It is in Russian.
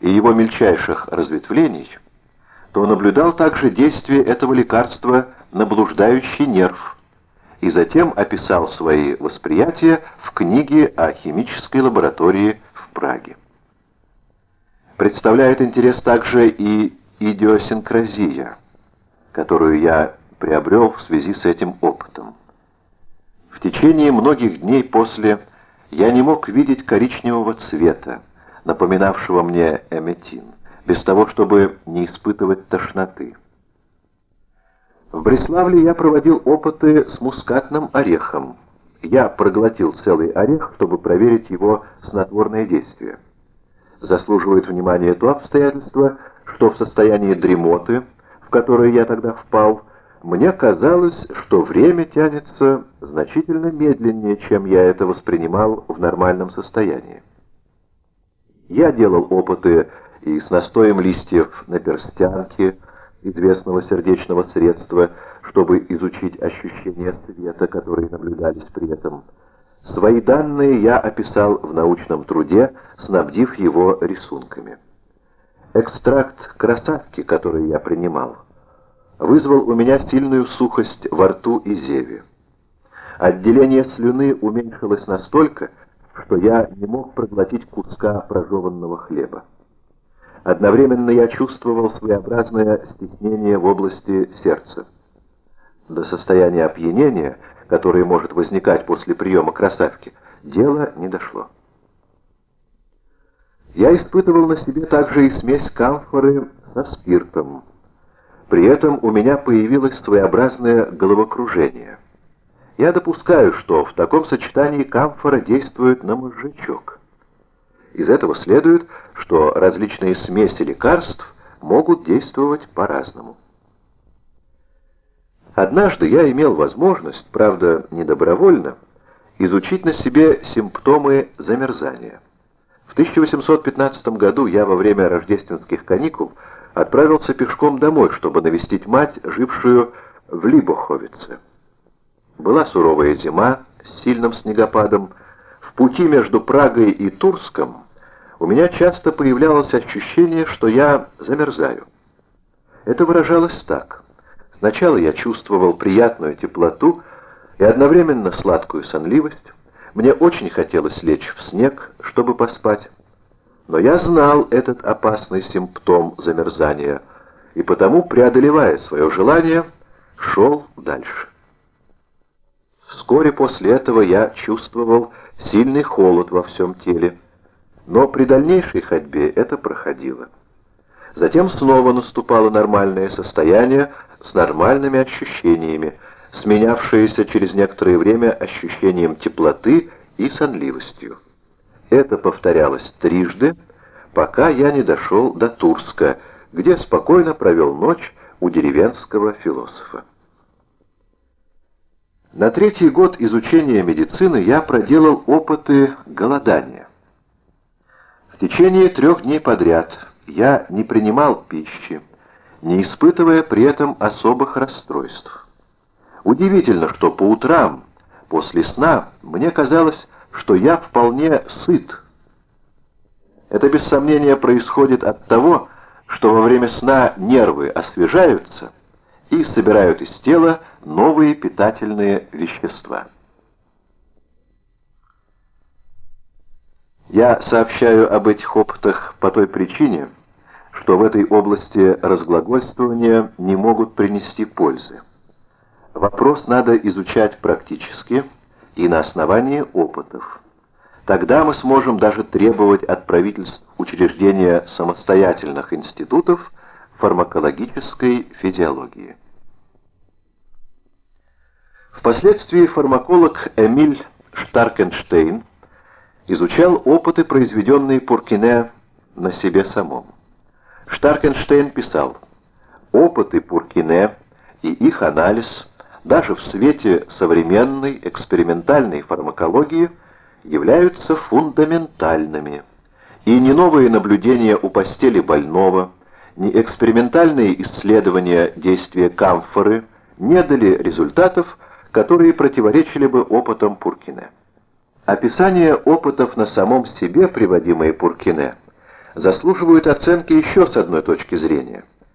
и его мельчайших разветвлений, то наблюдал также действие этого лекарства на блуждающий нерв и затем описал свои восприятия в книге о химической лаборатории в Праге. Представляет интерес также и идиосинкразия, которую я приобрел в связи с этим опытом. В течение многих дней после я не мог видеть коричневого цвета, напоминавшего мне эметин, без того, чтобы не испытывать тошноты. В Бреславле я проводил опыты с мускатным орехом. Я проглотил целый орех, чтобы проверить его снотворное действие. Заслуживает внимания то обстоятельство, что в состоянии дремоты, в которое я тогда впал, мне казалось, что время тянется значительно медленнее, чем я это воспринимал в нормальном состоянии. Я делал опыты и с настоем листьев на перстянке, известного сердечного средства, чтобы изучить ощущения света, которые наблюдались при этом. Свои данные я описал в научном труде, снабдив его рисунками. Экстракт красавки, который я принимал, вызвал у меня сильную сухость во рту и зеве. Отделение слюны уменьшилось настолько, что я не мог проглотить куска прожеванного хлеба. Одновременно я чувствовал своеобразное стеснение в области сердца. До состояния опьянения, которое может возникать после приема красавки, дело не дошло. Я испытывал на себе также и смесь камфоры со спиртом. При этом у меня появилось своеобразное головокружение. Я допускаю, что в таком сочетании камфора действует на мозжечок. Из этого следует, что различные смеси лекарств могут действовать по-разному. Однажды я имел возможность, правда, недобровольно, изучить на себе симптомы замерзания. В 1815 году я во время рождественских каникул отправился пешком домой, чтобы навестить мать, жившую в Либоховице. Была суровая зима с сильным снегопадом. В пути между Прагой и Турском у меня часто появлялось ощущение, что я замерзаю. Это выражалось так. Сначала я чувствовал приятную теплоту и одновременно сладкую сонливость. Мне очень хотелось лечь в снег, чтобы поспать. Но я знал этот опасный симптом замерзания, и потому, преодолевая свое желание, шел дальше. Вскоре после этого я чувствовал сильный холод во всем теле, но при дальнейшей ходьбе это проходило. Затем снова наступало нормальное состояние с нормальными ощущениями, сменявшееся через некоторое время ощущением теплоты и сонливостью. Это повторялось трижды, пока я не дошел до Турска, где спокойно провел ночь у деревенского философа. На третий год изучения медицины я проделал опыты голодания. В течение трех дней подряд я не принимал пищи, не испытывая при этом особых расстройств. Удивительно, что по утрам, после сна, мне казалось, что я вполне сыт. Это без сомнения происходит от того, что во время сна нервы освежаются и собирают из тела новые питательные вещества. Я сообщаю об этих опытах по той причине, что в этой области разглагольствования не могут принести пользы. Вопрос надо изучать практически и на основании опытов. Тогда мы сможем даже требовать от правительств учреждения самостоятельных институтов фармакологической физиологии. Впоследствии фармаколог Эмиль Штаркенштейн изучал опыты, произведенные Пуркине на себе самом. Штаркенштейн писал, «Опыты Пуркине и их анализ – даже в свете современной экспериментальной фармакологии являются фундаментальными. И ни новые наблюдения у постели больного, ни экспериментальные исследования действия камфоры не дали результатов, которые противоречили бы опытам Пуркине. Описание опытов на самом себе, приводимые Пуркине, заслуживают оценки еще с одной точки зрения –